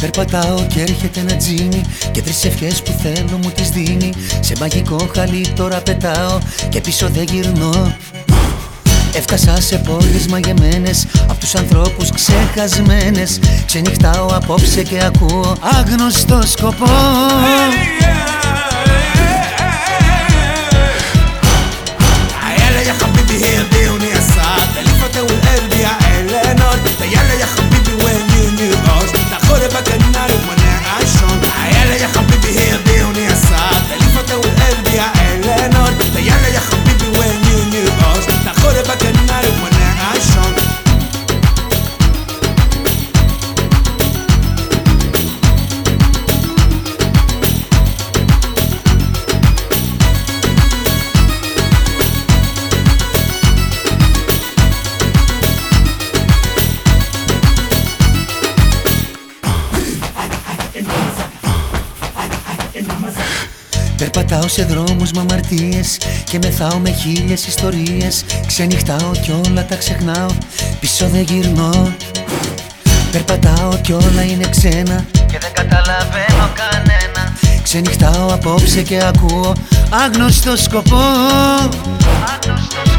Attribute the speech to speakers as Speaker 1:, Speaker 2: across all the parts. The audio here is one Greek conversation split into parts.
Speaker 1: Περπατάω και έρχεται ένα τζίνι Και τρεις ευχές που θέλω μου τις δίνει. Σε μαγικό χαλί τώρα πετάω Και πίσω δεν γυρνώ. Έφτασα σε πόλεις μαγεμένες Απ' τους ανθρώπους ξεχασμένες. Ξενυχτάω απόψε και ακούω άγνωστο σκοπό Πετάω σε δρόμους με αμαρτίες Και μεθάω με χίλιες ιστορίες. Ξενυχτάω κι όλα τα ξεχνάω Πίσω δεν γυρνώ. Περπατάω κι όλα είναι ξένα Και δεν καταλαβαίνω κανένα. Ξενυχτάω απόψε και ακούω Άγνωστο σκοπό.
Speaker 2: Άγνωστο σκοπό.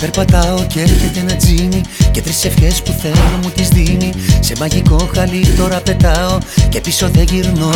Speaker 1: Περπατάω και έρχεται ένα τζίνι Και τρεις ευχές που θέλω μου τις δίνει. Σε μαγικό χαλί τώρα πετάω Και πίσω δεν γυρνώ